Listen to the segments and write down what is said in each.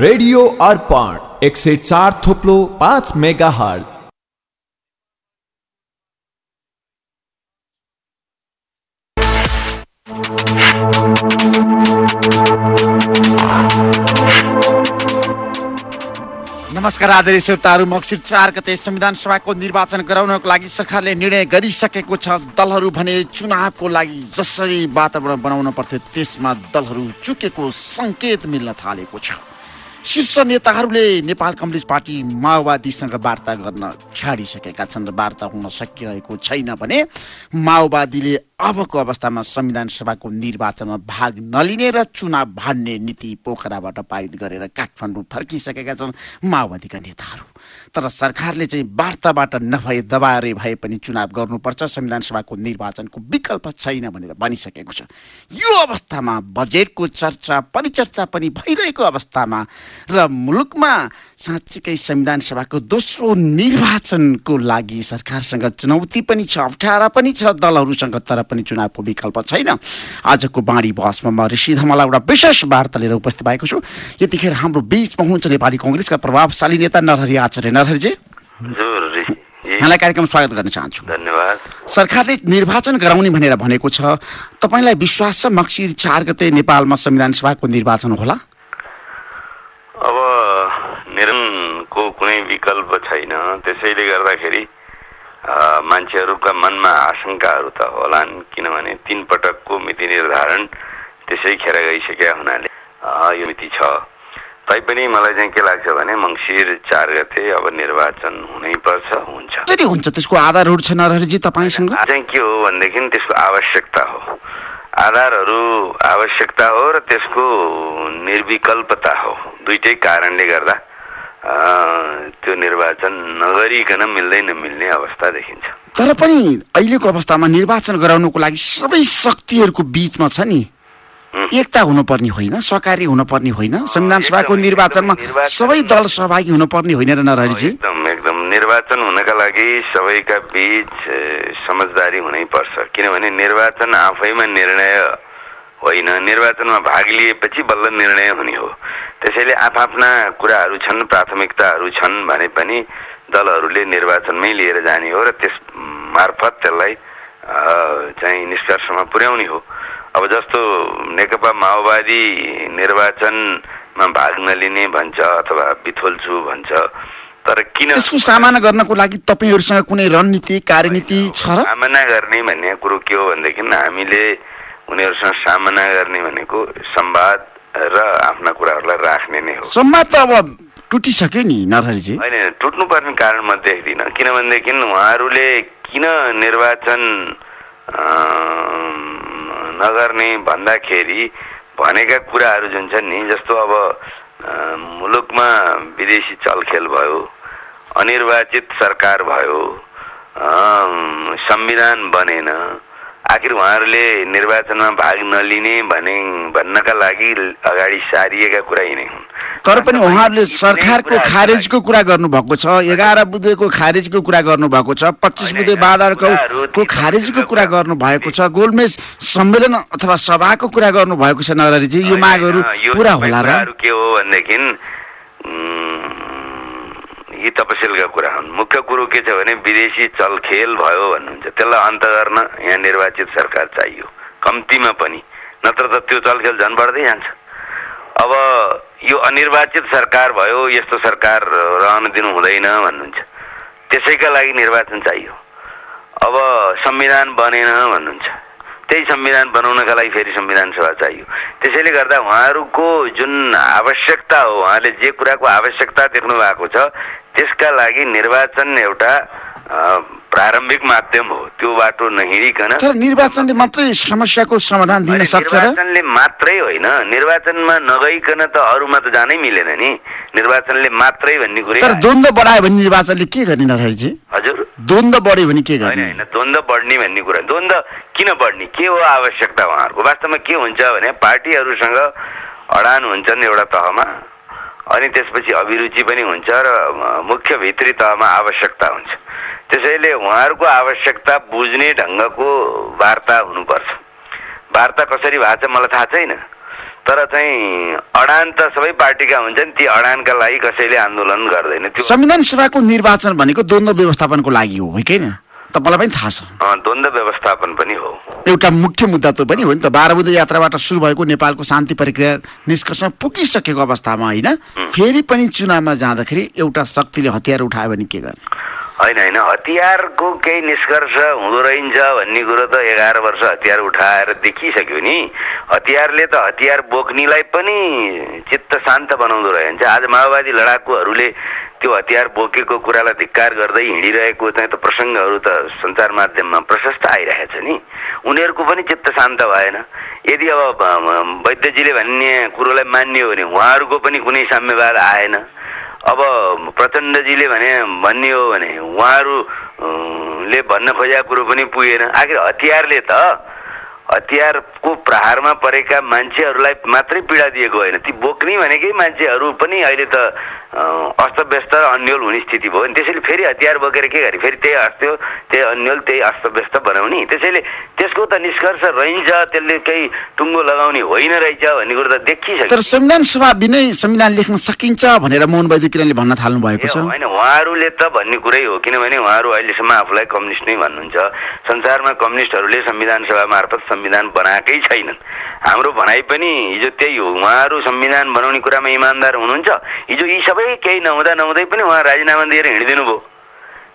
Radio अर्पण एक सय चार थोप्लो पाँच मेगा हल नमस्कार आदरणीय श्रोताहरू मक्सिर चार गते संविधान सभाको निर्वाचन गराउनको लागि सरकारले निर्णय गरिसकेको छ। दलहरू भने चुनावको लागि जसरी वातावरण बनाउन पर्थ्यो त्यसमा दलहरू चुकेको सङ्केत मिल्न थालेको छ। शीर्ष नेताहरूले नेपाल कम्युनिस्ट पार्टी माओवादीसँग वार्ता गर्न छाडिसकेका छन् र वार्ता हुन सकिरहेको छैन भने माओवादीले अबको अवस्थामा संविधान सभाको निर्वाचनमा भाग नलिने र चुनाव भान्ने नीति पोखराबाट पारित गरेर काठमाडौँ फर्किसकेका छन् माओवादीका नेताहरू। तर सरकारले चाहिँ वार्ताबाट नभए दबारे भए पनि चुनाव गर्नुपर्छ। संविधान सभाको निर्वाचनको विकल्प छैन भनेर भनिसकेको छ। यो अवस्थामा बजेटको चर्चा परिचर्चा पनि भइरहेको अवस्थामा र मुलुकमा साँच्चीकै संविधान सभाको दोस्रो निर्वाचनको लागि सरकारसँग चुनौती पनि छ अप्ठ्यारा पनि छ दलहरूसँग तर पनि चुनावको विकल्प छैन। आजको बाँडी बहसमा म ऋषि धमला एउटा विशेष वार्ता लिएर उपस्थित भएको छु। यतिखेर हाम्रो बिचमा हुनुहुन्छ नेपाली कङ्ग्रेसका प्रभावशाली नेता नरहरि आचार्य नरहरिजी यहाँलाई कार्यक्रम स्वागत गर्न चाहन्छु। धन्यवाद। सरकारले निर्वाचन गराउने भनेर भनेको छ। तपाईँलाई विश्वास छ मक्सिर चार गते नेपालमा संविधान सभाको निर्वाचन होला? अब निर्णयको कुनै विकल्प छैन। त्यसैले गर्दाखेरि मान्छेहरूका मनमा आशंकाहरू त होलान् किनभने तिन पटकको मिति निर्धारण त्यसै खेर गइसकेका हुनाले। यो मिति छ। तैपनि मलाई चाहिँ के लाग्छ भने मङ्सिर चार गते अब निर्वाचन हुनैपर्छ हुन्छ। हुन्छ त्यसको आधारहरू छ नरहरिजी तपाईँसँग? चाहिँ के हो भनेदेखि त्यसको आवश्यकता हो। आधारहरू आवश्यकता हो र त्यसको निर्विकल्पता हो। दुइटै कारणले गर्दा त्यो निर्वाचन नगरिकन मिल्दै नमिल्ने अवस्था देखिन्छ। तर पनि अहिलेको अवस्थामा निर्वाचन गराउनुको लागि सबै शक्तिहरूको बिचमा छ नि। एकता हुनुपर्ने होइन सहकारी हुनुपर्ने होइन संविधान सभाको निर्वाचनमा सबै दल सहभागी हुनुपर्ने होइन र नरहरिजी एकदम एकदम निर्वाचन हुनका लागि सबैका बिच समझदारी हुनैपर्छ। किनभने निर्वाचन आफैमा निर्णय होइन निर्वाचनमा भाग लिएपछि बल्ल निर्णय हुने हो। त्यसैले आफआफ्ना कुराहरू छन् प्राथमिकताहरू छन् भने पनि दलहरूले निर्वाचनमै लिएर जाने हो र त्यस मार्फत त्यसलाई चाहिँ निष्कर्षमा पुर्याउने हो। अब जस्तो नेकपा माओवादी निर्वाचनमा भाग नलिने भन्छ अथवा बिथोल्छु भन्छ तर किन त्यसको सामना गर्नको लागि तपाईँहरूसँग कुनै रणनीति कार्यनीति छ? र सामना गर्ने भन्ने कुरो के हो भनेदेखि हामीले उनीहरूसँग सामना गर्ने भनेको संवाद र आफ्ना कुराहरूलाई राख्ने नै हो। संवाद त अब टुटिसक्यो नि नरहरिजी होइन टुट्नुपर्ने कारण म देख्दिनँ। किनभनेदेखि उहाँहरूले किन निर्वाचन नगर्ने भन्दाखेरि भनेका कुराहरू जुन छन् नि जस्तो अब मुलुकमा विदेशी चलखेल भयो अनिर्वाचित सरकार भयो संविधान बनेन आखिर उहाँहरूले निर्वाचनमा भाग नलिने भने भन्नका लागि अगाडि सारिएका कुरा यिनै हुन्। तर पनि उहाँहरूले सरकारको खारेजको कुरा गर्नुभएको छ एघार बुधेको खारेजको कुरा गर्नुभएको छ पच्चिस बुधे होइन, बाधारको कुराहरू को ती खारेजको कुरा गर्नुभएको छ गोलमेज सम्मेलन अथवा सभाको कुरा गर्नुभएको छ नरहरिजी यो मागहरू पुरा होला र। के हो भनेदेखि यी तपसिलका कुरा हुन्। मुख्य कुरो के छ भने विदेशी चलखेल भयो भन्नुहुन्छ। त्यसलाई अन्त गर्न यहाँ निर्वाचित सरकार चाहियो। कम्तीमा पनि। नत्र त त्यो चलखेल झन् बढ्दै जान्छ। अब यो अनिर्वाचित सरकार भयो यस्तो सरकार रहन दिनु हुँदैन भन्नुहुन्छ। त्यसैका लागि निर्वाचन चाहियो। अब संविधान बनेन भन्नुहुन्छ। त्यही संविधान बनाउनका लागि फेरि संविधान सभा चाहियो। त्यसैले गर्दा उहाँहरूको जुन आवश्यकता हो उहाँले जे कुराको आवश्यकता देख्नु भएको छ त्यसका लागि निर्वाचन एउटा प्रारम्भिक माध्यम हो। त्यो बाटो नहिँडिकन तर निर्वाचनले मात्रै समस्याको समाधान दिन सक्छ निर्वाचनले मात्रै होइन। निर्वाचनमा नगइकन त अरूमा त जानै मिलेन नि। निर्वाचनले मात्रै भन्ने कुरै तर। द्वन्द्व बढायो भने निर्वाचनले के गर्ने हजुर। द्वन्द्व बढ्यो भने के गर्ने? होइन द्वन्द्व बढ्ने भन्ने कुरा। द्वन्द्व किन बढ्ने? के हो आवश्यकता उहाँहरूको? वास्तवमा के हुन्छ भने पार्टीहरूसँग अडान हुन्छन् एउटा तहमा। अनि त्यसपछि अभिरुचि पनि हुन्छ र मुख्य भित्री तहमा आवश्यकता हुन्छ। त्यसैले उहाँहरूको आवश्यकता बुझ्ने ढङ्गको वार्ता हुनुपर्छ। वार्ता कसरी भएको छ मलाई थाहा छैन। तर चाहिँ अडान त सबै पार्टीका हुन्छन् ती अडानका लागि कसैले आन्दोलन गर्दैन। त्यो संविधान सभाको निर्वाचन भनेको द्वन्द्व व्यवस्थापनको लागि हो किन तपाईँलाई पनि थाहा छ। अँ, द्वन्द्व व्यवस्थापन पनि हो। एउटा मुख्य मुद्दा त पनि हो नि त। बाह्र बुधे यात्राबाट सुरु भएको नेपालको शान्ति प्रक्रिया निष्कर्षमा पुगिसकेको अवस्थामा होइन फेरि पनि चुनावमा जाँदाखेरि एउटा शक्तिले हतियार उठायो भने के गर्ने? होइन होइन। हतियारको केही निष्कर्ष हुँदो रहन्छ भन्ने कुरो त एघार वर्ष हतियार उठाएर देखिसक्यो नि। हतियारले त हतियार बोक्नेलाई पनि चित्त शान्त बनाउँदो रहन्छ आज माओवादी लडाकुहरूले त्यो हतियार बोकेको कुरालाई धिक्कार गर्दै हिँडिरहेको चाहिँ त प्रसङ्गहरू त सञ्चार माध्यममा प्रशस्त आइरहेछ नि। उनीहरूको पनि चित्त शान्त भएन। यदि अब वैद्यजीले भन्ने कुरोलाई मान्यो भने उहाँहरूको पनि कुनै साम्यवाद आएन। अब प्रचण्डजीले भने भन्ने हो भने उहाँहरू अँ, ले भन्न खोजेको कुरो पनि पुगेन। आखिर हतियारले त हतियारको प्रहारमा परेका मान्छेहरूलाई मात्रै पीडा दिएको होइन। ती बोक्ने भनेकै मान्छेहरू पनि अहिले त अस्तव्यस्त र अन्यल हुने स्थिति भयो। नि त्यसैले फेरि हतियार बोकेर के गरे? फेरि त्यही अस्त्यो त्यही अन्यल त्यही अस्तव्यस्त बनाउने। त्यसैले त्यसको त निष्कर्ष रहन्छ त्यसले केही टुङ्गो लगाउने होइन रहेछ भन्ने कुरो त देखिसक्यो। तर संविधान सभा बिनै संविधान लेख्न सकिन्छ भनेर मोहन वैद्य किरणले भन्न थाल्नु भएको छ। होइन उहाँहरूले त भन्ने कुरै हो। किनभने उहाँहरू अहिलेसम्म आफूलाई कम्युनिस्ट नै भन्नुहुन्छ। संसारमा कम्युनिस्टहरूले संविधान सभा मार्फत संविधान बनाएकै छैनन्। हाम्रो भनाइ पनि हिजो त्यही हो। उहाँहरू संविधान बनाउने कुरामा इमान्दार हुनुहुन्छ। हिजो यी सबै केही नहुँदा नहुँदै पनि उहाँ राजीनामा दिएर हिँडिदिनु भयो।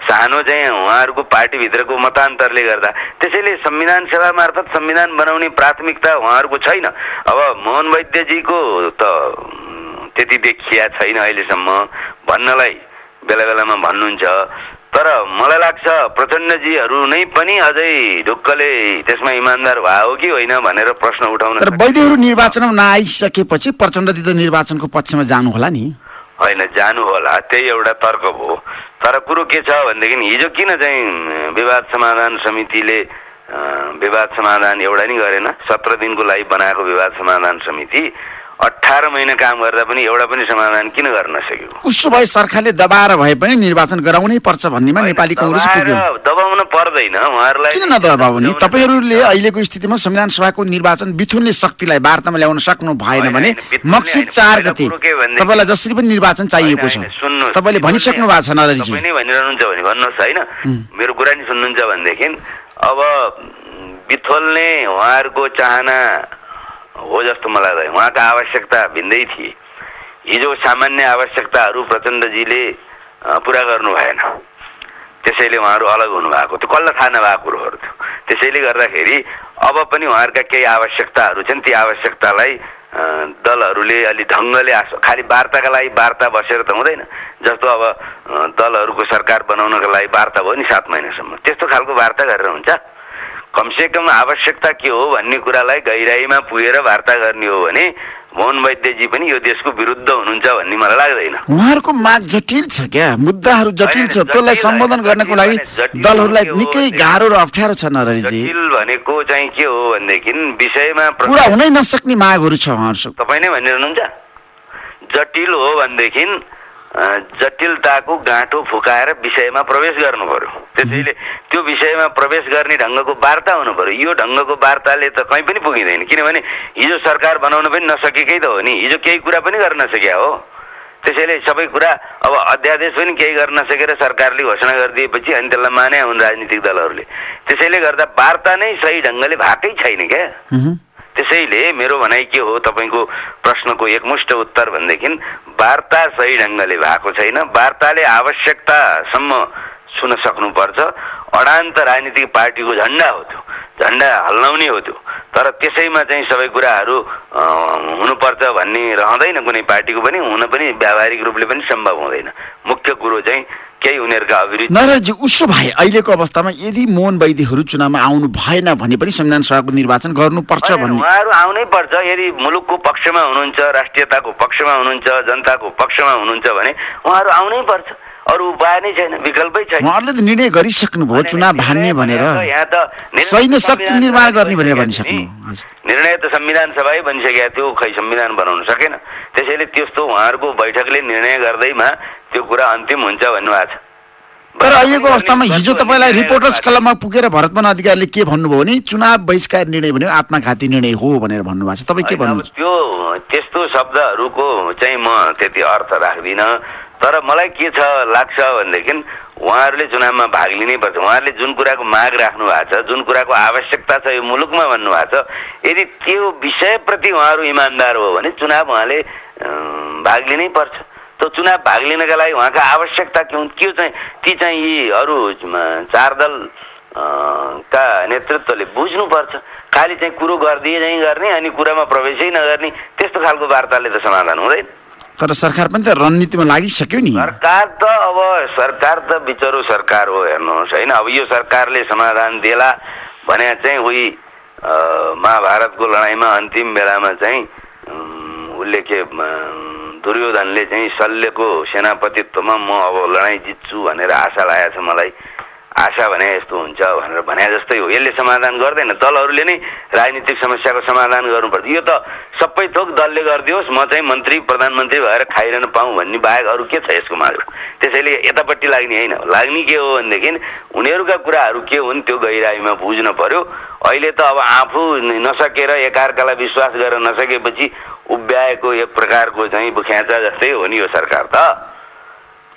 सानो चाहिँ उहाँहरूको पार्टीभित्रको मतान्तरले गर्दा। त्यसैले संविधान सभा मार्फत संविधान बनाउने प्राथमिकता उहाँहरूको छैन। अब मोहन वैद्यजीको त त्यति देखिया छैन अहिलेसम्म। भन्नलाई बेला बेलामा भन्नुहुन्छ। तर मलाई लाग्छ प्रचण्डजीहरू नै पनि अझै ढुक्कले त्यसमा इमान्दार भए हो कि होइन भनेर प्रश्न उठाउन तर वैद्यहरू निर्वाचनमा नआइसकेपछि प्रचण्डजी त निर्वाचनको पक्षमा जानु होला नि। होइन जानु होला त्यही एउटा तर्क भयो तर कुरो के छ भनेदेखि हिजो किन चाहिँ विवाद समाधान समितिले विवाद समाधान एउटा नि गरेन? सत्र दिनको लागि बनाएको विवाद समाधान समिति अठार महिना काम गर्दा पनि एउटा पनि समाधान किन गर्न सक्यो? उसो भए सरकारले दबाएर भए पनि निर्वाचन गराउनै पर्छ भन्नेमा नेपाली कङ्ग्रेस दबाउन पर्दैन उहाँहरूलाई किन नदबाउने तपाईँहरूले अहिलेको स्थितिमा संविधान सभाको निर्वाचन बिथुनले शक्तिलाई वार्तामा ल्याउन सक्नु भएन भने मक्सिर। चार गते तपाईँलाई जसरी पनि निर्वाचन चाहिएको छ। तपाईँले भनिसक्नु भएको छ नरहरीजी तपाईँ नै भनिरहनुहुन्छ भने भन्नुहोस् होइन? मेरो कुरा नि सुन्नुहुन्छ भनेदेखि अब बिथोल नै उहाँहरूको चाहना हो। जस्तो मलाई लाग्दैन उहाँका आवश्यकता भिन्दै थिए हिजो सामान्य आवश्यकताहरू प्रचण्डजीले पुरा गर्नु भएन। त्यसैले उहाँहरू अलग हुनुभएको त्यो कसलाई थाहा नभएको कुरोहरू थियो। त्यसैले गर्दाखेरि अब पनि उहाँहरूका केही आवश्यकताहरू छन्। ती आवश्यकतालाई दलहरूले अलि ढङ्गले आस खालि वार्ताका लागि वार्ता बसेर त हुँदैन। जस्तो अब दलहरूको सरकार बनाउनका लागि वार्ता भयो नि सात महिनासम्म। त्यस्तो खालको वार्ता गरेर हुन्छ। कमसेकम आवश्यकता के हो भन्ने कुरालाई गहिराइमा पुगेर वार्ता गर्ने हो भने मोहन वैद्यजी पनि यो देशको विरुद्ध हुनुहुन्छ भन्ने मलाई लाग्दैन। उहाँहरूको माग जटिल छ क्या? मुद्दाहरू जटिल छ। त्यसलाई सम्बोधन गर्नको लागि दलहरूलाई निकै गाह्रो र अप्ठ्यारो छ जटिल भनेको चाहिँ के हो भनेदेखि विषयमा प्र- हुनै नसक्ने मागहरू छ उहाँहरूसँग। तपाईँ नै भनिरहनुहुन्छ? जटिल हो भनेदेखि जटिलताको गाँठो फुकाएर विषयमा प्रवेश गर्नु पर्यो त्यसैले त्यो विषयमा प्रवेश गर्ने ढङ्गको वार्ता हुनु पर्यो यो ढङ्गको वार्ताले त कहीँ पनि पुगिँदैन। किनभने हिजो सरकार बनाउन पनि नसकेकै त हो नि। हिजो केही कुरा पनि गर्न नसक्या हो। त्यसैले सबै कुरा अब अध्यादेश पनि केही गर्न नसकेर सरकारले घोषणा गरिदिएपछि अनि त्यसलाई माने हुन् राजनीतिक दलहरूले। त्यसैले गर्दा वार्ता नै सही ढङ्गले भएकै छैन क्या। त्यसैले मेरो भनाइ के हो तपाईँको प्रश्नको एकमुष्ट उत्तर भनेदेखि वार्ता सही ढङ्गले भएको छैन। वार्ताले आवश्यकतासम्म सुन सक्नुपर्छ। अडान्त राजनीतिक पार्टीको झन्डा हो त्यो। झन्डा हल्लाउने हो त्यो। तर त्यसैमा चाहिँ सबै कुराहरू हुनुपर्छ भन्ने रहँदैन कुनै पार्टीको पनि। हुन पनि व्यावहारिक रूपले पनि सम्भव हुँदैन। मुख्य कुरो चाहिँ केही उनीहरूका अभिरुचि नरहरीजी उसो भए अहिलेको अवस्थामा यदि मोहन वैद्यहरू चुनावमा आउनु भएन भने पनि संविधान सभाको निर्वाचन गर्नुपर्छ भन्ने। उहाँहरू आउनै पर्छ। यदि मुलुकको पक्षमा हुनुहुन्छ राष्ट्रियताको पक्षमा हुनुहुन्छ जनताको पक्षमा हुनुहुन्छ भने उहाँहरू आउनै पर्छ। अरू उपाय नै छैन विकल्पै छैन। उहाँहरूले त निर्णय गरिसक्नुभयो चुनाव भान्ने भनेर। यहाँ त सैन्य शक्ति निर्माण गर्ने भनेर भनिसकेको भनिसक्नु। निर्णय त संविधान सभाै बनिसकेको थियो खै संविधान बनाउन सकेन। त्यसैले त्यस्तो उहाँहरूको बैठकले निर्णय गर्दैमा त्यो कुरा अन्तिम हुन्छ भन्नुभएको छ। तर अहिलेको अवस्थामा हिजो तपाईँलाई रिपोर्टर्स क्लबमा पुगेर भरतमान अधिकारीले के भन्नुभयो भने चुनाव बहिष्कार निर्णय भन्यो आत्मघाती निर्णय हो भनेर भन्नुभएको छ। तपाईँ के भन्नुहुन्छ? त्यो त्यस्तो शब्दहरूको चाहिँ म त्यति अर्थ राख्दिनँ। तर मलाई के छ लाग्छ भनेदेखि उहाँहरूले चुनावमा भाग लिनै पर्छ। उहाँहरूले जुन कुराको माग राख्नु भएको छ जुन कुराको आवश्यकता छ यो मुलुकमा भन्नुभएको छ यदि त्यो विषयप्रति उहाँहरू इमान्दार हो भने चुनाव उहाँले भाग लिनै पर्छ। त्यो चुनाव भाग लिनका लागि उहाँका आवश्यकता के हुन् के चाहिँ ती चाहिँ यी अरू चार दल का नेतृत्वले बुझ्नुपर्छ खालि चाहिँ कुरो गरिदिए चाहिँ गर्ने अनि कुरामा प्रवेशै नगर्ने त्यस्तो खालको वार्ताले त समाधान हुँदैन। तर सरकार पनि त रणनीतिमा लागिसक्यो नि। सरकार त अब सरकार त बिचरो सरकार हो हेर्नुहोस् होइन? अब यो सरकारले समाधान देला भने चाहिँ उही महाभारतको लडाइँमा अन्तिम बेलामा चाहिँ उसले के दुर्योधनले चाहिँ शल्यको सेनापतित्वमा म अब लडाइँ जित्छु भनेर आशा लागेको छ मलाई। आशा भने यस्तो हुन्छ भनेर भने जस्तै हो। यसले समाधान गर्दैन। दलहरूले नै राजनीतिक समस्याको समाधान गर्नुपर्छ। यो त सबै थोक दलले गरिदियोस् म चाहिँ मन्त्री प्रधानमन्त्री भएर खाइरहन पाऊँ भन्ने बाहेक अरू के छ यसको माग? त्यसैले यतापट्टि लाग्ने होइन। लाग्ने के हो भनेदेखि उनीहरूका कुराहरू के हुन् त्यो गहिराईमा बुझ्न पर्यो। अहिले त अब आफू नसकेर एकअर्कालाई विश्वास गरेर नसकेपछि उभ्याएको एक प्रकारको चाहिँ बुख्याचा जस्तै हो नि यो सरकार त।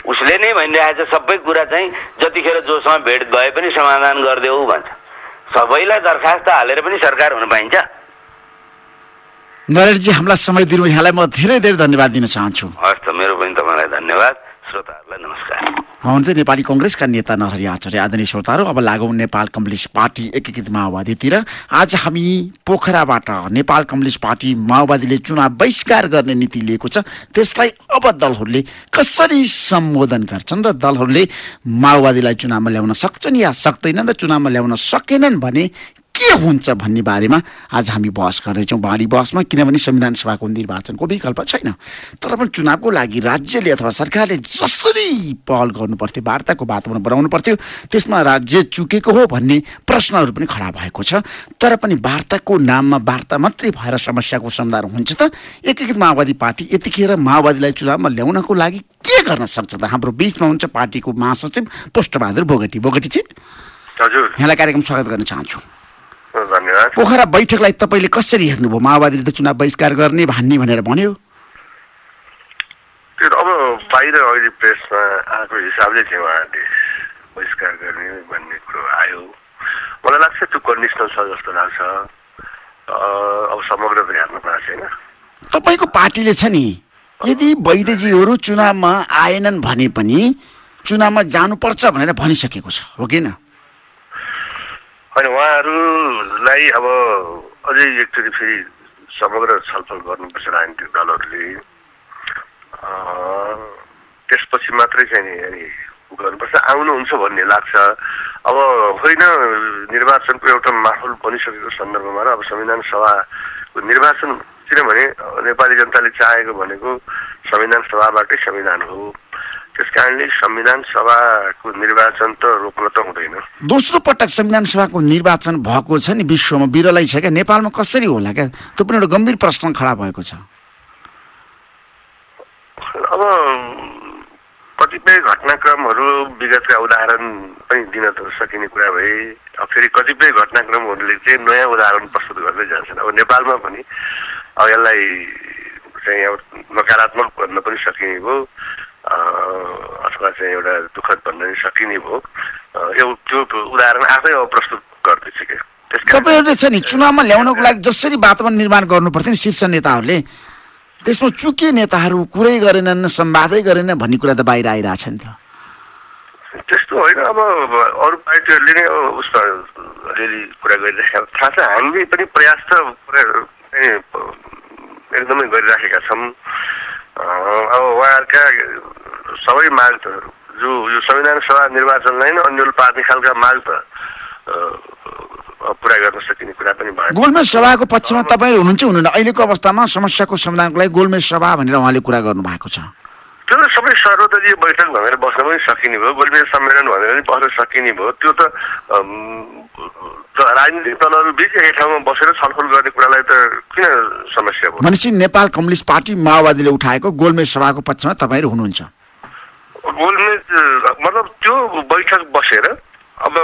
उसले नै भनिरहेको छ सबै कुरा चाहिँ जतिखेर जोसँग भेट भए पनि समाधान गरिदेऊ भन्छ। सबैलाई दरखास्त हालेर पनि सरकार हुन पाइन्छ। नरेशजी हामीलाई समय दिनु यहाँलाई म धेरै धेरै धन्यवाद दिन चाहन्छु। हस् त मेरो पनि तपाईँलाई धन्यवाद। श्रोताहरूलाई नमस्कार। चाहिँ नेपाली कङ्ग्रेसका नेता नरहरि आचार्य आदरणीय श्रोताहरू अब लागौँ नेपाल कम्युनिस्ट पार्टी एकीकृत माओवादीतिर। आज हामी पोखराबाट नेपाल कम्युनिस्ट पार्टी माओवादीले चुनाव बहिष्कार गर्ने नीति लिएको छ। त्यसलाई अब दलहरूले कसरी सम्बोधन गर्छन् र दलहरूले माओवादीलाई चुनावमा ल्याउन सक्छन् या सक्दैनन् र चुनावमा ल्याउन सकेनन् भने हुन्छ भन्ने बारेमा आज हामी बहस गर्दैछौँ बाढी बहसमा किनभने संविधान सभाको निर्वाचनको विकल्प छैन। तर पनि चुनावको लागि राज्यले अथवा सरकारले जसरी पहल गर्नु पर्थ्यो वार्ताको वातावरण बनाउनु पर्थ्यो त्यसमा राज्य चुकेको हो भन्ने प्रश्नहरू पनि खडा भएको छ। तर पनि वार्ताको नाममा वार्ता मात्रै भएर समस्याको समाधान हुन्छ त? एकीकृत माओवादी पार्टी यतिखेर माओवादीलाई चुनावमा ल्याउनको लागि के गर्न सक्छ त? हाम्रो बिचमा हुन्छ पार्टीको महासचिव पुष्टबहादुर बोगटी बोगटी चाहिँ हजुर। यहाँलाई कार्यक्रम स्वागत गर्न चाहन्छु। धन्यवाद। पोखरा बैठकलाई तपाईँले कसरी हेर्नुभयो? माओवादीले त चुनाव बहिष्कार गर्ने भन्ने भनेर भन्यो। त्यो अब बाहिर अहिले प्रेसमा आएको हिसाबले चाहिँ उहाँहरूले बहिष्कार गर्ने भन्ने कुरो आयो। मलाई लाग्छ त्यो कन्डिसनल छ जस्तो लाग्छ। अब समग्र त हेर्नु पर्छ छैन। तपाईँको पार्टीले छ नि यदि वैद्यजीहरू चुनावमा आएनन् भने पनि चुनावमा जानुपर्छ भनेर भनिसकेको छ हो कि न? होइन उहाँहरूलाई अब अझै एकचोटि फेरि समग्र छलफल गर्नुपर्छ राजनीतिक दलहरूले। त्यसपछि मात्रै चाहिँ नि अनि गर्नुपर्छ। आउनुहुन्छ भन्ने लाग्छ। अब होइन निर्वाचनको एउटा माहौल बनिसकेको सन्दर्भमा र अब संविधान सभाको निर्वाचन किनभने नेपाली जनताले चाहेको भनेको संविधान सभाबाटै संविधान हो। त्यस कारणले संविधान सभाको निर्वाचन त रोक्न त हुँदैन। दोस्रो पटक संविधान सभाको निर्वाचन भएको छ नि विश्वमा विरलै छ क्या? नेपालमा कसरी होला क्या? त्यो पनि एउटा गम्भीर प्रश्न खडा भएको छ। अब कतिपय घटनाक्रमहरू विगतका उदाहरण पनि दिन त सकिने कुरा भए फेरि कतिपय घटनाक्रमहरूले चाहिँ नयाँ उदाहरण प्रस्तुत गर्दै जान्छन्। अब नेपालमा पनि अब यसलाई चाहिँ अब नकारात्मक भन्न पनि सकिने भयो अँ, अथवा चाहिँ एउटा दुःखद भन्न सकिने भयो। यो त्यो उदाहरण आफै अब प्रस्तुत गर्दैछ कारण- तपाईँहरूले छ नि चुनावमा ल्याउनको लागि जसरी वातावरण निर्माण गर्नुपर्थ्यो नि शीर्ष नेताहरूले त्यसमा चुके नेताहरू कुरै गरेनन् सम्वादै गरेनन् भन्ने कुरा त बाहिर आइरहेछ नि त। त्यस्तो होइन अब अरू पार्टीहरूले नै उसमा अलिअलि कुरा गरिरहेका थाहा छ हामीले पनि प्रयास त एकदमै गरिराखेका छौँ। अब उहाँहरूका सबै माग त जो यो संविधान सभा निर्वाचनलाई नै अन्यल पार्ने खालका माग त पुरा गर्न सकिने कुरा पनि भयो। गोलमेज सभाको पक्षमा तपाईँहरू हुनुहुन्छ हुनुहुन्न। अहिलेको अवस्थामा समस्याको समाधानको लागि गोलमेज सभा भनेर उहाँले कुरा गर्नु भएको छ। त्यो त सबै सर्वदलीय बैठक भनेर बस्न पनि सकिने भयो गोलमेज सम्मेलन भनेर पनि बस्न सकिने भयो। त्यो त राजनीतिक दलहरू बिच एकै ठाउँमा बसेर छलफल गर्ने कुरालाई त किन समस्या भयो? भनेपछि नेपाल कम्युनिस्ट पार्टी माओवादीले उठाएको गोलमेज सभाको पक्षमा तपाईँहरू हुनुहुन्छ। गोलमेज मतलब त्यो बैठक बसेर अब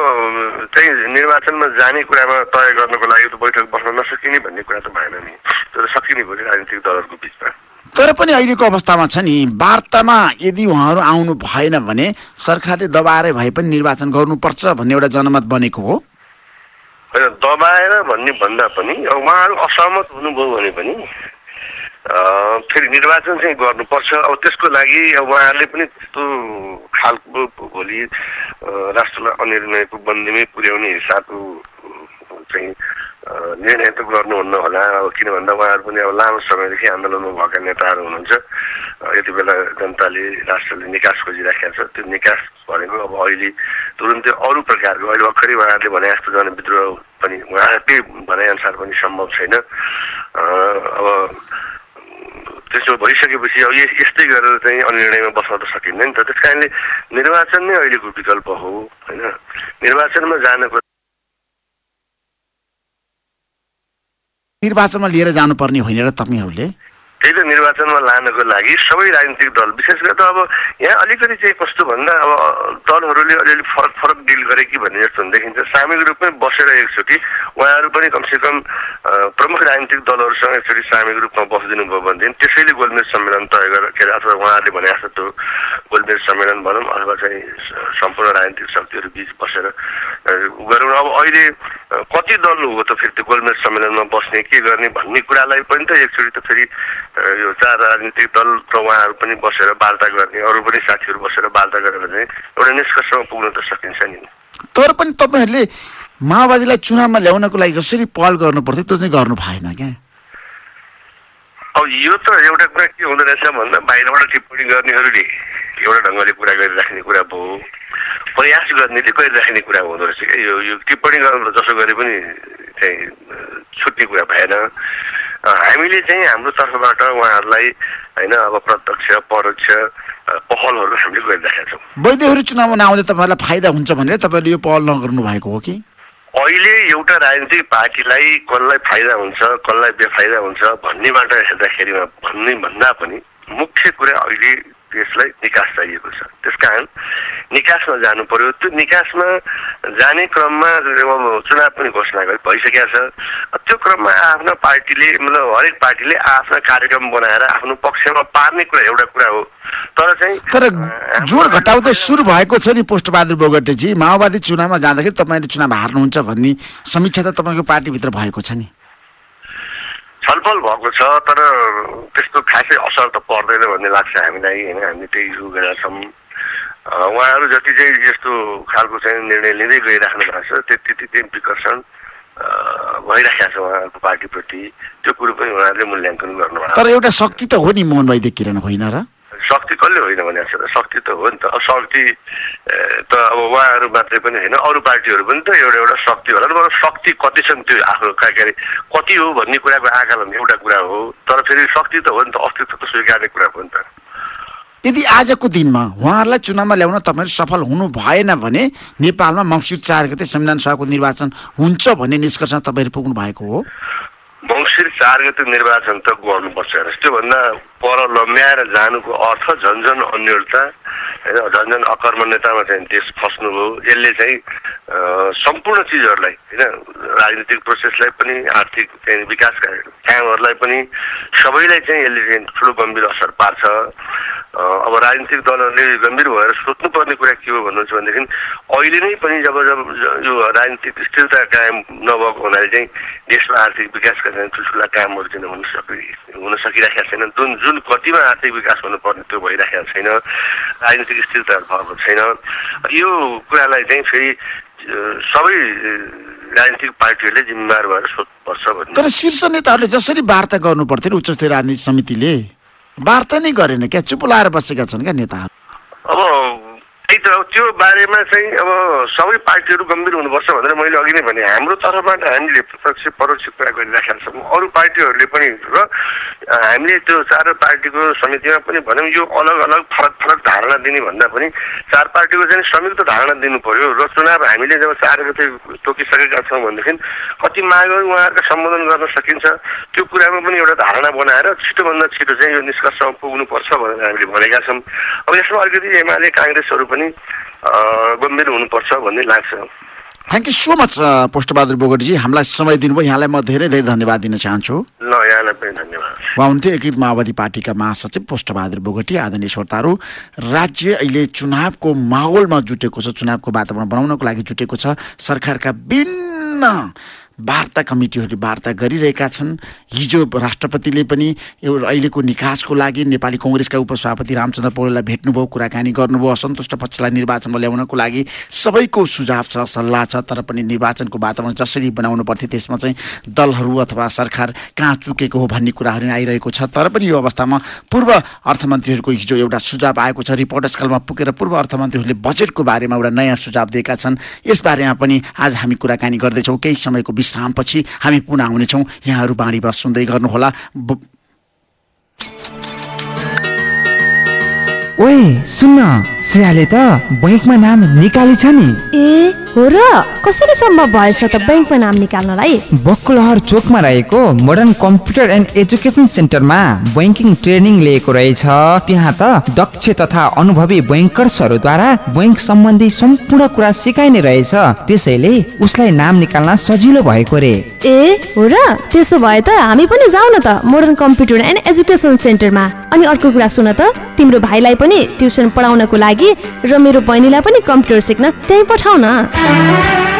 चाहिँ निर्वाचनमा जाने कुरामा तय गर्नको लागि त बैठक बस्न नसकिने भन्ने कुरा त भएन नि। त्यो त सकिने भयो राजनीतिक दलहरूको बिचमा। तर पनि अहिलेको अवस्थामा छ नि वार्तामा यदि उहाँहरू आउनु भएन भने सरकारले दबाएर भए पनि निर्वाचन गर्नुपर्छ भन्ने एउटा जनमत बनेको हो। होइन दबाएर भन्ने भन्दा पनि अब उहाँहरू असहमत हुनुभयो भने पनि फेरि निर्वाचन चाहिँ गर्नुपर्छ। अब त्यसको लागि अब उहाँहरूले पनि त्यस्तो खालको भोलि राष्ट्रलाई अनिर्णयको बन्दीमै पुर्याउने हिसाबको चाहिँ निर्णय त गर्नुहुन्न होला। अब किन भन्दा उहाँहरू पनि अब लामो समयदेखि आन्दोलनमा भएका नेताहरू हुनुहुन्छ। अँ, यति बेला जनताले राष्ट्रले निकास खोजिराखेको छ त्यो निकास भनेको अब अहिले तुरुन्तै अरू प्रकारको अहिले भर्खरै उहाँहरूले भने जस्तो जनविद्रोह पनि उहाँहरूकै भनाइअनुसार पनि सम्भव छैन अब त्यसो भइसकेपछि अब यस- यस्तै गरेर चाहिँ अनिर्णयमा बस्न त सकिँदैन नि त त्यस कारणले निर्वाचन नै अहिलेको विकल्प हो होइन निर्वाचनमा जानको निर्वाचनमा लिएर जानुपर्ने होइन र तपाईँहरूले त्यही त निर्वाचनमा लानको लागि सबै राजनीतिक दल विशेष गरेर त अब यहाँ अलिकति चाहिँ कस्तो भन्दा अब दलहरूले अलिअलि फरक फरक डिल गरे कि भन्ने जस्तो देखिन्छ सामूहिक रूपमै बसेर एकचोटि उहाँहरू पनि कमसेकम प्रमुख राजनीतिक दलहरूसँग एकचोटि सामूहिक रूपमा बसिदिनु भयो भनेदेखि त्यसैले गोलमेज सम्मेलन तय गरेर के अरे अथवा उहाँहरूले भने जस्तो त्यो गोलमेज सम्मेलन भनौँ अथवा चाहिँ सम्पूर्ण राजनीतिक शक्तिहरू बिच बसेर गरौँ। अब अहिले कति दल हो त फेरि त्यो गोलमेज सम्मेलनमा बस्ने के गर्ने भन्ने कुरालाई पनि त एकचोटि त फेरि यो चार राजनीतिक दल र उहाँहरू पनि बसेर वार्ता गर्ने अरू पनि साथीहरू बसेर वार्ता गरेर चाहिँ एउटा निष्कर्षमा पुग्न त सकिन्छ नि। तर पनि तपाईँहरूले माओवादीलाई चुनावमा ल्याउनको लागि जसरी पहल गर्नु पर्थ्यो त्यो चाहिँ गर्नु भएन क्या? अब यो त एउटा कुरा के हुँदो रहेछ भन्दा बाहिरबाट टिप्पणी गर्नेहरूले एउटा ढङ्गले कुरा गरिराख्ने कुरा भयो। प्रयास गर्नेले गरिराख्ने कुरा हुँदो रहेछ क्या। यो यो टिप्पणी गर्नु त जसो गरे पनि चाहिँ छुट्ने कुरा भएन। हामीले चाहिँ हाम्रो तर्फबाट उहाँहरूलाई होइन अब प्रत्यक्ष परोक्ष पहलहरू हामीले गरिराखेका छौँ। वैद्यहरू चुनावमा नआउँदा तपाईँहरूलाई फाइदा हुन्छ भनेर तपाईँहरूले यो पहल नगर्नु भएको हो कि? अहिले एउटा राजनीतिक पार्टीलाई कसलाई फाइदा हुन्छ कसलाई बेफाइदा हुन्छ भन्नेबाट हेर्दाखेरिमा भन्ने भन्दा पनि मुख्य कुरा अहिले देशलाई निकास चाहिएको छ। त्यसकारण निकासमा जानु पर्यो। त्यो निकासमा जाने क्रममा अब चुनाव पनि घोषणा गरी भइसकेको छ। त्यो क्रममा आफ्ना पार्टीले मतलब हरेक पार्टीले आफ्ना कार्यक्रम बनाएर आफ्नो पक्षमा पार्ने कुरा एउटा कुरा हो। तर चाहिँ तर जोड घटाउ त सुरु भएको छ नि पोस्टबहादुर बोगटेजी। माओवादी चुनावमा जाँदाखेरि तपाईँले चुनाव हार्नुहुन्छ भन्ने समीक्षा त तपाईँको पार्टीभित्र भएको छ नि। छलफल भएको छ तर त्यस्तो खासै असर त पर्दैन भन्ने लाग्छ हामीलाई होइन? हामी त्यही इस्यु छौँ उहाँहरू जति चाहिँ यस्तो खालको चाहिँ निर्णय लिँदै गइराख्नु भएको छ त्यति त्यति अ, भइराखेको छ उहाँहरूको पार्टीप्रति। त्यो कुरो पनि उहाँहरूले मूल्याङ्कन गर्नुभएको तर एउटा शक्ति त हो नि मोहन वैद्य किरण होइन र? शक्ति कसले होइन त शक्ति त हो नि त। अब शक्ति त अब उहाँहरू मात्रै पनि होइन अरू पार्टीहरू पनि त एउटा एउटा शक्ति होला। नि शक्ति कति छन् त्यो आफ्नो का कति हो भन्ने कुराको आकलन एउटा कुरा हो। तर फेरि शक्ति त हो नि त अस्तित्व त स्वीकार्ने कुरा हो नि त। यदि आजको दिनमा उहाँहरूलाई चुनावमा ल्याउन तपाईँहरू सफल हुनु भएन भने नेपालमा मङ्सिर चार गते संविधान सभाको निर्वाचन हुन्छ भन्ने निष्कर्षमा तपाईँहरू पुग्नु भएको हो। मङ्सिर चार गते निर्वाचन त गर्नुपर्छ हेर्नुहोस्। त्योभन्दा पर लम्ब्याएर जानुको अर्थ झन् झन् अन्यलता होइन झन् झन् अकर्मण्यतामा चाहिँ देश फस्नु हो यसले चाहिँ सम्पूर्ण चिजहरूलाई होइन राजनीतिक प्रोसेसलाई पनि आर्थिक चाहिँ विकासका कामहरूलाई पनि सबैलाई चाहिँ यसले चाहिँ ठुलो गम्भीर असर पार्छ। अब राजनीतिक दलहरूले गम्भीर भएर सोध्नुपर्ने कुरा के हो भन्नुहुन्छ भनेदेखि अहिले नै पनि जब जब यो राजनीतिक स्थिरता कायम नभएको हुनाले चाहिँ देशमा आर्थिक विकासका चाहिँ ठुल्ठुला कामहरू चाहिँ हुन सकि हुन सकिरहेका छैन जुन जुन गतिमा आर्थिक विकास हुनुपर्ने त्यो भइरहेको छैन राजनीतिक स्थिरता भएको छैन। यो कुरालाई चाहिँ फेरि सबै राजनीतिक पार्टीहरूले जिम्मेवार भएर सोध्नुपर्छ भन्ने। तर शीर्ष नेताहरूले जसरी वार्ता गर्नु पर्थ्यो नि उच्च स्तरीय राजनीति समितिले वार्ता नै गरेन क्या चुप लाएर बसेका छन् क्या नेताहरू? अब त्यही त त्यो बारेमा चाहिँ अब सबै पार्टीहरू गम्भीर हुनुपर्छ भनेर मैले अघि नै भने। हाम्रो तर्फबाट हामीले प्रत्यक्ष परोक्ष कुरा गरिराखेका छौँ। अरू पार्टीहरूले पनि र हामीले त्यो चार पार्टीको समितिमा पनि भन्यौँ यो अलग अलग फरक फरक धारणा दिने भन्दा पनि चार पार्टीको चाहिँ संयुक्त धारणा दिनु पर्यो र चुनाव हामीले जब चार गते तोकिसकेका छौँ भनेदेखि कति मागहरू उहाँहरूका सम्बोधन गर्न सकिन्छ त्यो कुरामा पनि एउटा धारणा बनाएर छिटोभन्दा छिटो चाहिँ यो निष्कर्षमा पुग्नुपर्छ भनेर हामीले भनेका छौँ। अब यसमा अलिकति एमाले काङ्ग्रेसहरू पनि गम्भीर हुनुपर्छ भन्ने लाग्छ। Thank you so much Postbahadur बोगटीजी। हामीलाई समय दिनुभयो। यहाँलाई म धेरै धेरै धन्यवाद दिन चाहन्छु। ल यहाँलाई पनि धन्यवाद। उहाँ हुन्थे एकीकृत माओवादी पार्टीका महासचिव पोष्टबहादुर बोगटी आदरणीय श्रोताहरू राज्य अहिले चुनावको माहौलमा जुटेको छ। चुनावको वातावरण बनाउनको लागि जुटेको छ। सरकारका विभिन्न वार्ता कमिटीहरू वार्ता गरिरहेका छन्। हिजो राष्ट्रपतिले पनि एउटा अहिलेको निकासको लागि नेपाली कङ्ग्रेसका उपसभापति रामचन्द्र पौडेललाई भेट्नुभयो कुराकानी गर्नुभयो असन्तुष्ट पक्षलाई निर्वाचनमा ल्याउनको लागि सबैको सुझाव छ सल्लाह छ तर पनि निर्वाचनको वातावरण जसरी बनाउनु पर्थ्यो त्यसमा चाहिँ दलहरू अथवा सरकार कहाँ चुकेको हो भन्ने कुराहरू आइरहेको छ। तर पनि यो अवस्थामा पूर्व अर्थमन्त्रीहरूको हिजो एउटा सुझाव आएको छ। रिपोर्टर्स कलमा पुगेर पूर्व अर्थमन्त्रीहरूले बजेटको बारेमा एउटा नयाँ सुझाव दिएका छन्। यसबारेमा पनि आज हामी कुराकानी गर्दैछौँ। केही समयको विश्रामपछि हामी पुनः आउनेछौँ। यहाँहरू बाँडी बस सुन्दै गर्नुहोला। ओए सुन्न श्रेयाले त बैङ्कमा नाम निकाली छ नि। ए हो र कसरी सम्भव भएछ त ब्याङ्कमा नाम निकाल्नलाई? बकुलहर चोकमा रहेको मोडर्न कम्प्युटर एन्ड एजुकेसन सेन्टरमा बैङ्किङ ट्रेनिङ लिएको रहेछ। त्यहाँ त दक्ष तथा अनुभवी बैङ्कर्सहरूद्वारा बैङ्क सम्बन्धी सम्पूर्ण कुरा सिकाइने रहेछ। त्यसैले उसलाई नाम निकाल्न सजिलो भएको रे। ए हो र त्यसो भए त हामी पनि जाउँ न त मोडर्न कम्प्युटर एन्ड एजुकेसन सेन्टरमा अनि अर्को कुरा सुन त तिम्रो भाइलाई पनि ट्युसन पढाउनको लागि र मेरो बहिनीलाई पनि कम्प्युटर सिक्न त्यहीँ पठाउ न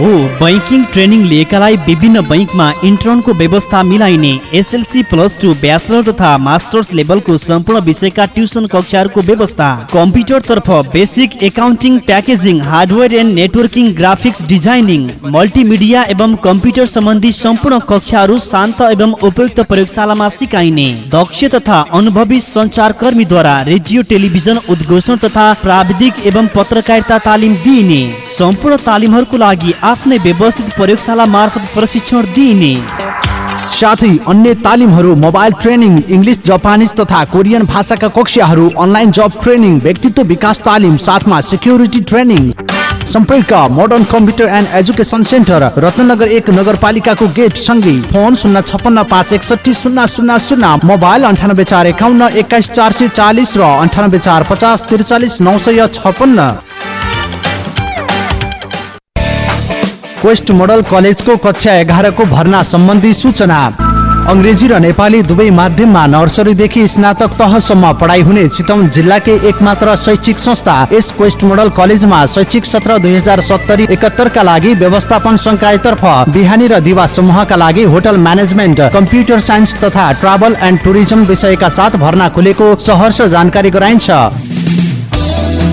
हो बैंकिङ ट्रेनिङ लिएकालाई विभिन्न बैङ्कमा इन्टर्नको व्यवस्था मिलाइने एसएलसी प्लस टू ब्याचलर तथा मास्टर्स लेभलको सम्पूर्ण विषयका ट्युसन कक्षाहरूको व्यवस्था। कम्प्युटर तर्फ basic accounting packaging hardware and networking graphics designing multimedia एवं कम्प्युटर सम्बन्धी सम्पूर्ण कक्षाहरू शान्त एवं उपयुक्त प्रयोगशालामा सिकाइने। दक्ष तथा अनुभवी सञ्चारकर्मीद्वारा रेडियो टेलिभिजन उद्घोषण तथा प्राविधिक एवं पत्रकारिता तालिम दिइने। सम्पूर्ण तालिमहरूको लागि आफ्नै व्यवस्थित प्रयोगशाला मार्फत प्रशिक्षण दिइने। साथै अन्य तालिमहरू मोबाइल ट्रेनिङ इङ्ग्लिस जापानिज तथा कोरियन भाषाका कक्षाहरू अनलाइन जब ट्रेनिङ व्यक्तित्व विकास तालिम साथमा सिक्युरिटी ट्रेनिङ सम्पर्क modern computer and education centre Ratnanagar एक नगरपालिकाको गेट सँगै फोन शून्य छपन्न पाँच एकसठी शून्य शून्य शून्य मोबाइल अन्ठानब्बे चार एकाउन्न एक्काइस चार सय चालिस र अन्ठानब्बे चार पचास त्रिचालिस नौ सय छपन्न क्वेस्ट मोडल कलेजको कक्षा एघारको भर्ना सम्बन्धी सूचना। अङ्ग्रेजी र नेपाली दुवै माध्यममा नर्सरीदेखि स्नातक तहसम्म पढाइ हुने चितवन जिल्लाकै एकमात्र शैक्षिक संस्था यस क्वेस्ट मोडल कलेजमा शैक्षिक सत्र दुई हजार सत्तरी एकहत्तरका लागि व्यवस्थापन संकायतर्फ बिहानी र दिवा समूहका लागि होटल म्यानेजमेन्ट कम्प्युटर साइन्स तथा ट्राभल एन्ड टुरिज्म विषयका साथ भर्ना खुलेको सहर्ष जानकारी गराइन्छ।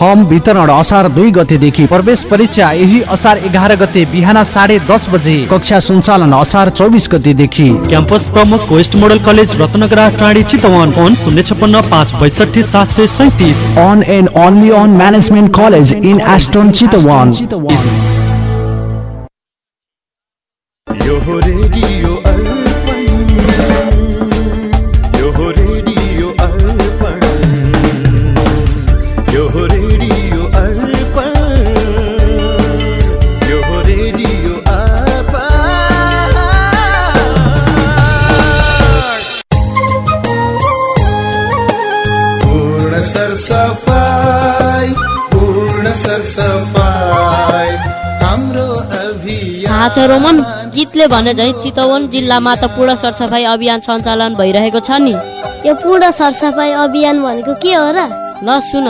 फर्म वितरण असार दुई गतेदेखि प्रवेश परीक्षा यही असार एघार गते बिहान साढे दस बजे कक्षा सञ्चालन असार चौबिस गतेदेखि। क्याम्पस प्रमुख वेस्ट मोडल कलेज रत्नगरा टाढी चितवन फोन शून्य छप्पन्न पाँच बैसठी सात सय सैतिस। On and only on Management College in Ashton, Chitawan. रोमन गीतले भने झै चितवन जिल्लामा त पूर्ण सरसफाइ अभियान सञ्चालन भइरहेको छ नि। यो पूर्ण सरसफाइ अभियान भनेको के हो र? ल सुन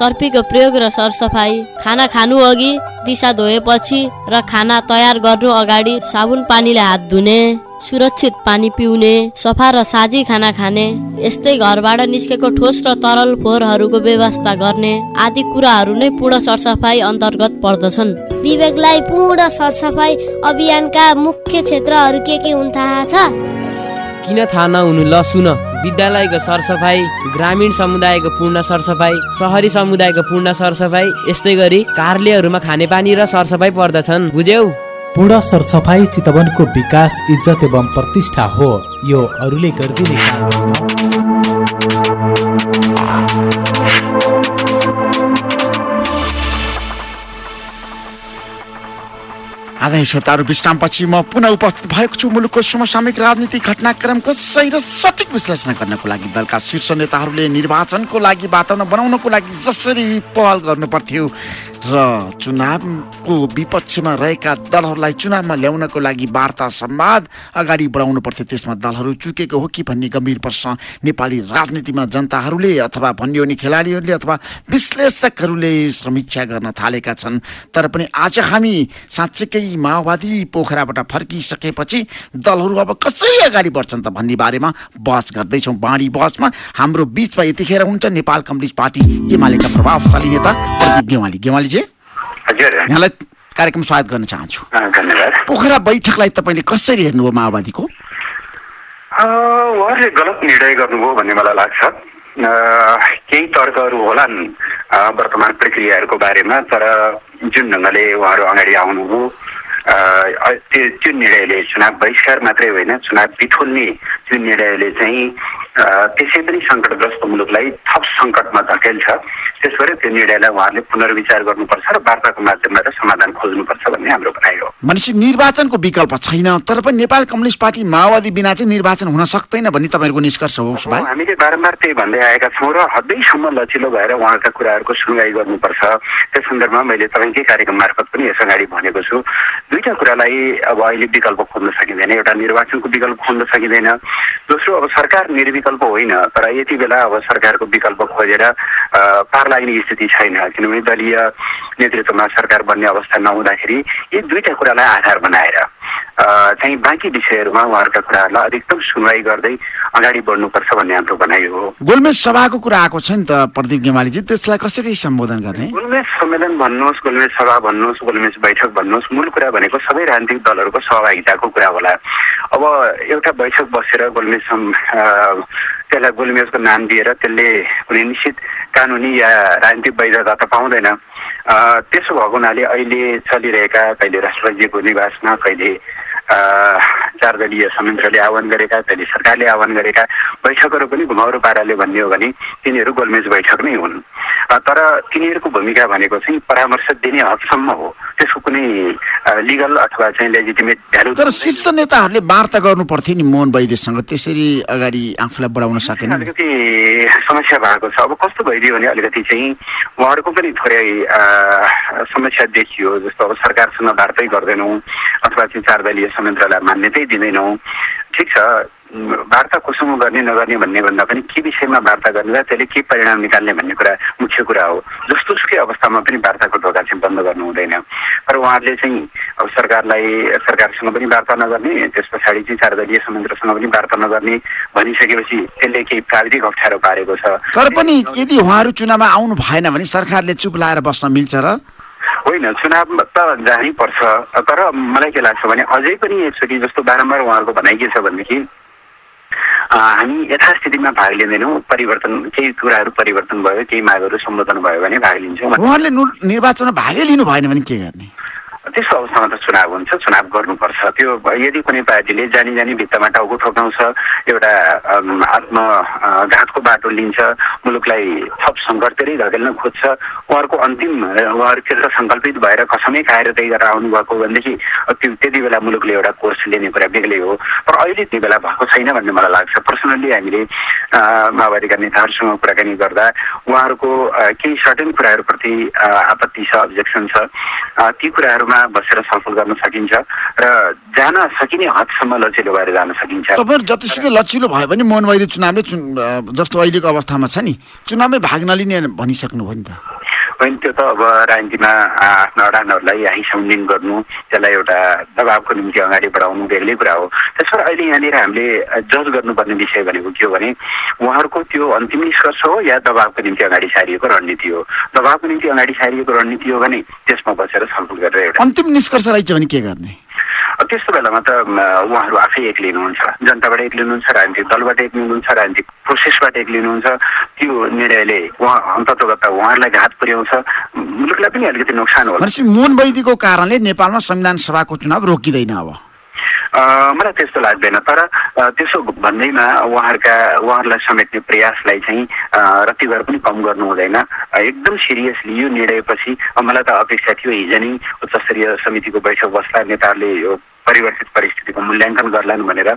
सर्पीको प्रयोग र सरसफाइ खाना खानु अघि दिशा धोएपछि र खाना तयार गर्नु अगाडि साबुन पानीले हात धुने सुरक्षित पानी पिउने सफा र साझी खाना खाने यस्तै घरबाट निस्केको ठोस र तरल फोहोरहरूको व्यवस्था गर्ने आदि कुराहरू नै पूर्ण सरसफाइ अन्तर्गत पर्दछन्। विवेकलाई पूर्ण सरसफाइ अभियानका मुख्य क्षेत्रहरू के के हुन् थाहा छ? किन थाहा नहुनु? ल सुन। विद्यालयको सरसफाइ ग्रामीण समुदायको पूर्ण सरसफाइ सहरी समुदायको पूर्ण सरसफाइ यस्तै गरी कार्यालयहरूमा खानेपानी र सरसफाइ पर्दछन्। बुझ्यौ? पूर्ण सरसफाई चितवनको विकास इज्जत एवं प्रतिष्ठा हो। यो अरूले गरिदिने आदरणीय श्रोताहरू विश्रामपछि म पुनः उपस्थित भएको छु। मुलुकको समसामयिक राजनीतिक घटनाक्रमको सही र सठिक विश्लेषण गर्नको लागि दलका शीर्ष नेताहरूले निर्वाचनको लागि वातावरण बनाउनको लागि जसरी पहल गर्नु पर्थ्यो र चुनावको विपक्षमा रहेका दलहरूलाई चुनावमा ल्याउनको लागि वार्ता संवाद अगाडि बढाउनु पर्थ्यो। त्यसमा दलहरू चुकेको हो कि भन्ने गम्भीर प्रश्न नेपाली राजनीतिमा जनताहरूले अथवा भन्यो भने खेलाडीहरूले अथवा विश्लेषकहरूले समीक्षा गर्न थालेका छन्। तर पनि आज हामी साँच्चैकै माओवादी पोखराबाट फर्किसकेपछि दलहरू अब कसरी अगाडि बढ्छन् त भन्ने बारेमा बहस गर्दैछौँ। बाँडी बहसमा हाम्रो बिचमा यतिखेर हुन्छ नेपाल कम्युनिस्ट पार्टी एमालेका प्रभावशाली नेता प्रदीप गेवाली। गेवालीजी यहाँलाई कार्यक्रम स्वागत गर्न चाहन्छु। पोखरा बैठकलाई तपाईँले कसरी हेर्नुभयो माओवादीको? उहाँहरूले गलत निर्णय गर्नुभयो भन्ने मलाई लाग्छ। केही तर्कहरू होलान् वर्तमान प्रक्रियाहरूको बारेमा तर जुन ढङ्गले उहाँहरू अगाडि आउनुभयो त्यो त्यो निर्णयले चुनाव बहिष्कार मात्रै होइन चुनाव बिथोल्ने त्यो निर्णयले चाहिँ त्यसै पनि सङ्कटग्रस्त मुलुकलाई थप सङ्कटमा धकेल्छ। त्यस त्यो निर्णयलाई उहाँहरूले पुनर्विचार गर्नुपर्छ र वार्ताको माध्यमबाट समाधान खोज्नुपर्छ भन्ने हाम्रो भनाइ हो। भनेपछि निर्वाचनको विकल्प छैन तर पनि नेपाल कम्युनिस्ट पार्टी माओवादी बिना चाहिँ निर्वाचन हुन सक्दैन भन्ने तपाईँहरूको निष्कर्ष हो हामीले बारम्बार त्यही भन्दै आएका छौँ र हदैसम्म लचिलो भएर उहाँका कुराहरूको सुनवाई गर्नुपर्छ। त्यस सन्दर्भमा मैले तपाईँकै कार्यक्रम मार्फत पनि यस अगाडि भनेको छु। दुईटा कुरालाई अब अहिले विकल्प खोज्न सकिँदैन एउटा निर्वाचनको विकल्प खोज्न सकिँदैन। दोस्रो अब सरकार निर्विकल्प होइन तर यति बेला अब सरकारको विकल्प खोजेर पार लाग्ने स्थिति छैन। किनभने दलीय नेतृत्वमा सरकार बन्ने अवस्था नहुँदाखेरि यी दुईटा कुरालाई आधार बनाएर। चाहिँ बाँकी विषयहरूमा उहाँहरूका कुराहरूलाई अधिकतम सुनवाई गर्दै अगाडि बढ्नुपर्छ भन्ने हाम्रो भनाइ हो। गोलमेज सभाको कुरा आएको छ नि त प्रदीप गेमालीजी त्यसलाई कसरी सम्बोधन गर्ने? गोलमेज सम्मेलन भन्नुहोस् गोलमेज सभा भन्नुहोस् गोलमेज बैठक भन्नुहोस् मूल कुरा भनेको सबै राजनीतिक दलहरूको सहभागिताको कुरा होला। अब एउटा बैठक बसेर गोलमेज त्यसलाई गोलमेजको नाम दिएर त्यसले कुनै निश्चित कानुनी या राजनीतिक वैधता त पाउँदैन। त्यसो भएको हुनाले अहिले चलिरहेका कहिले राष्ट्रपतिजीको निवासमा कहिले चार दलीय संयन्त्रले आह्वान गरेका कहिले सरकारले आह्वान गरेका बैठकहरू पनि घुमाउरो पाराले भन्ने हो भने तिनीहरू गोलमेज बैठक नै हुन्। तर तिनीहरूको भूमिका भनेको चाहिँ परामर्श दिने हदसम्म हो। त्यसको कुनै लिगल अथवा चाहिँ लेजिटिमेट भ्यालु तर शीर्ष नेताहरूले वार्ता गर्नु पर्थ्यो नि मोहन वैद्यसँग। त्यसरी अगाडि आफूलाई बढाउन सकेन अलिकति समस्या भएको छ। अब कस्तो भइदियो भने अलिकति चाहिँ उहाँहरूको पनि थोरै समस्या देखियो। जस्तो अब सरकारसँग वार्तै गर्दैनौँ अथवा चाहिँ चार दलीय संयन्त्रलाई मान्यतै दिँदैनौँ। ठिक छ। वार्ता कोसँग गर्ने नगर्ने भन्ने भन्दा पनि के विषयमा वार्ता गर्ने र त्यसले के परिणाम निकाल्ने भन्ने कुरा मुख्य कुरा हो। जस्तो सुकै अवस्थामा पनि वार्ताको ढोका चाहिँ बन्द गर्नु हुँदैन। तर उहाँहरूले चाहिँ अब सरकारलाई सरकारसँग पनि वार्ता नगर्ने त्यस पछाडि चाहिँ चार दलीय संयन्त्रसँग पनि वार्ता नगर्ने भनिसकेपछि त्यसले केही प्राविधिक अप्ठ्यारो पारेको छ। तर पनि यदि उहाँहरू चुनावमा आउनु भएन भने सरकारले चुप लाएर बस्न मिल्छ र? होइन चुनाव त जानै पर्छ। तर मलाई के लाग्छ भने अझै पनि एकचोटि जस्तो बारम्बार उहाँहरूको भनाइ के छ भनेदेखि हामी यथास्थितिमा भाग लिँदैनौँ। परिवर्तन केही कुराहरू परिवर्तन भयो केही मागहरू सम्बोधन भयो भने भाग लिन्छौँ। उहाँहरूले निर्वाचनमा भागै लिनु भएन भने के गर्ने? त्यस्तो अवस्थामा त चुनाव हुन्छ चुनाव गर्नुपर्छ। त्यो यदि कुनै पार्टीले जानी जानी भित्तामा टाउको ठोकाउँछ एउटा अम, आत्म अ, घातको बाटो लिन्छ मुलुकलाई थप सङ्कटतिरै धकेल्न खोज्छ उहाँहरूको अन्तिम अ, उहाँहरू क्षेत्र सङ्कल्पित भएर कसमै खाएर त्यही गरेर आउनुभएको भनेदेखि त्यो त्यति बेला मुलुकले एउटा कोर्स लिने कुरा बेग्लै हो। तर अहिले त्यो बेला भएको छैन भन्ने मलाई लाग्छ। पर्सनल्ली हामीले माओवादीका नेताहरूसँग कुराकानी गर्दा उहाँहरूको केही सर्टेन कुराहरूप्रति आपत्ति छ अब्जेक्सन छ। ती कुराहरूमा बसेर छलफल गर्न सकिन्छ र जान सकिने हदसम्म लचिलो भएर जान सकिन्छ। तपाईँहरू जतिसुकै लचिलो भयो भने मोहन वैद्य चुनावले जस्तो अहिलेको अवस्थामा छ नि चुनावमै भाग नलिने भनिसक्नुभयो नि त। होइन त्यो त अब राजनीतिमा आफ्ना अडानहरूलाई हाई साउन्डिङ गर्नु त्यसलाई एउटा दबावको निम्ति अगाडि बढाउनु बेग्लै कुरा हो। त्यसबाट अहिले यहाँनिर हामीले जज गर्नुपर्ने विषय भनेको के हो भने उहाँहरूको त्यो अन्तिम निष्कर्ष हो या दबावको निम्ति अगाडि सारिएको रणनीति हो? दबावको निम्ति अगाडि सारिएको रणनीति हो भने त्यसमा बसेर छलफल गरेर एउटा अन्तिम निष्कर्ष रहेछ भने के गर्ने? त्यस्तो बेलामा त उहाँहरू आफै एक्लिनुहुन्छ जनताबाट एक्लिनुहुन्छ राजनीतिक दलबाट एक्लिनुहुन्छ राजनीतिक प्रोसेसबाट एक्लिनुहुन्छ त्यो निर्णयले उहाँ अन्ततोगत उहाँहरूलाई घात पुर्याउँछ। मुलुकलाई पनि अलिकति नोक्सान होला मोहन वैदीको कारणले नेपालमा संविधान सभाको चुनाव रोकिँदैन अब। मलाई त्यस्तो लाग्दैन तर त्यसो भन्दैमा उहाँहरूका उहाँहरूलाई समेट्ने प्रयासलाई चाहिँ रत्ती भएर पनि कम गर्नु हुँदैन। एकदम सिरियसली यो निर्णयपछि मलाई त अपेक्षा थियो हिजो नै उच्च स्तरीय समितिको बैठक बस्ला नेताहरूले यो परिवर्तित परिस्थितिको मूल्याङ्कन गर्लान् भनेर।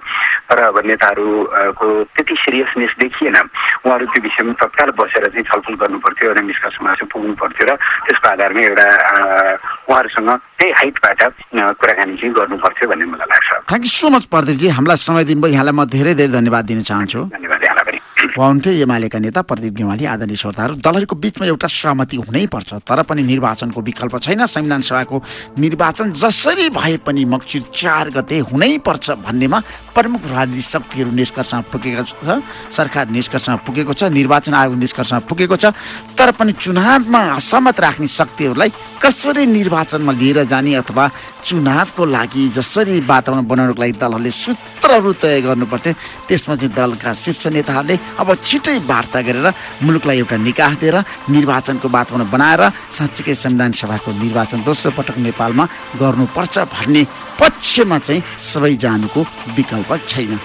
तर अब नेताहरूको त्यति सिरियसनेस देखिएन। उहाँहरू त्यो विषयमा तत्काल बसेर चाहिँ छलफल गर्नु पर्थ्यो र निष्कर्षमा चाहिँ पुग्नु पर्थ्यो र त्यसको आधारमा एउटा उहाँहरूसँग त्यही हाइटबाट कुराकानी चाहिँ गर्नु पर्थ्यो भन्ने मलाई लाग्छ। थ्याङ्क यू सो मच प्रदीपजी। हामीलाई समय दिनुभयो। यहाँलाई म धेरै धेरै धन्यवाद दिन चाहन्छु। धन्यवाद। यहाँलाई पनि उहाँ हुन्थे एमालेका नेता प्रदीप गेवाली आदरणीय श्रोताहरू दलहरूको बिचमा एउटा सहमति हुनैपर्छ तर पनि निर्वाचनको विकल्प छैन। संविधान सभाको निर्वाचन जसरी भए पनि मक्सिर चार गते हुनैपर्छ भन्नेमा प्रमुख राजनीतिक शक्तिहरू निष्कर्षमा पुगेको छ। सरकार निष्कर्षमा पुगेको छ निर्वाचन आयोग निष्कर्षमा पुगेको छ तर पनि चुनावमा असहमत राख्ने शक्तिहरूलाई कसरी निर्वाचनमा लिएर जाने अथवा चुनावको लागि जसरी वातावरण बनाउनको लागि दलहरूले सूत्रहरू तय गर्नुपर्थ्यो त्यसमा चाहिँ दलका शीर्ष नेताहरूले अब छिटै वार्ता गरेर मुलुकलाई एउटा निकास दिएर निर्वाचनको वातावरण बनाएर साँच्चीकै संविधान सभाको निर्वाचन दोस्रो पटक नेपालमा गर्नुपर्छ भन्ने पक्षमा चाहिँ सबै जानुको विकल्प छैन।